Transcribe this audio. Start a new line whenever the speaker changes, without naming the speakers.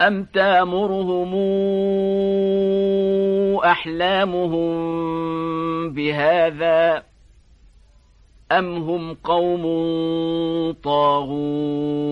أم تامرهم أحلامهم بهذا أم هم قوم طاغون